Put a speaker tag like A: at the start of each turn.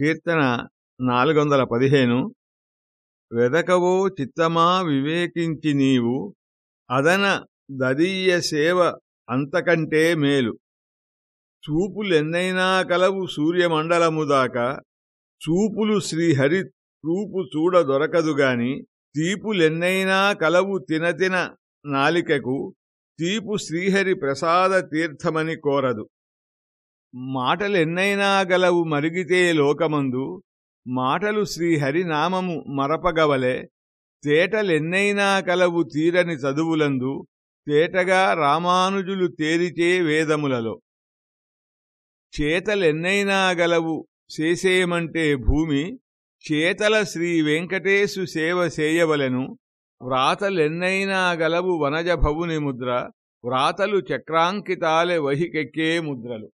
A: కీర్తన నాలుగు వందల పదిహేను వెదకవో చిత్తమా వివేకించి నీవు అదన దదీయ సేవ అంతకంటే మేలు. చూపులెన్నైనా కలవు సూర్యమండలముదాకా చూపులు శ్రీహరి చూపు చూడ దొరకదుగాని తీపులెన్నైనా కలవు తినతిన నాలికకు తీపు శ్రీహరి ప్రసాద తీర్థమని కోరదు. మాటలెన్నైనా గలవు మరిగితే లోకమందు. మాటలు శ్రీహరినామము మరపగవలే. తేటలెన్నైనా కలవు తీరని చదువులందు. తేటగా రామానుజులు తేరిచే వేదములలో. చేతలెన్నైనా గలవు చేసేమంటే భూమి. చేతల శ్రీ వెంకటేశు సేవ చేయవలెను వ్రాతలెన్నైనా గలవు వనజభవుని ముద్ర. వ్రాతలు చక్రాంకితాలె వహికెక్కే ముద్రలు.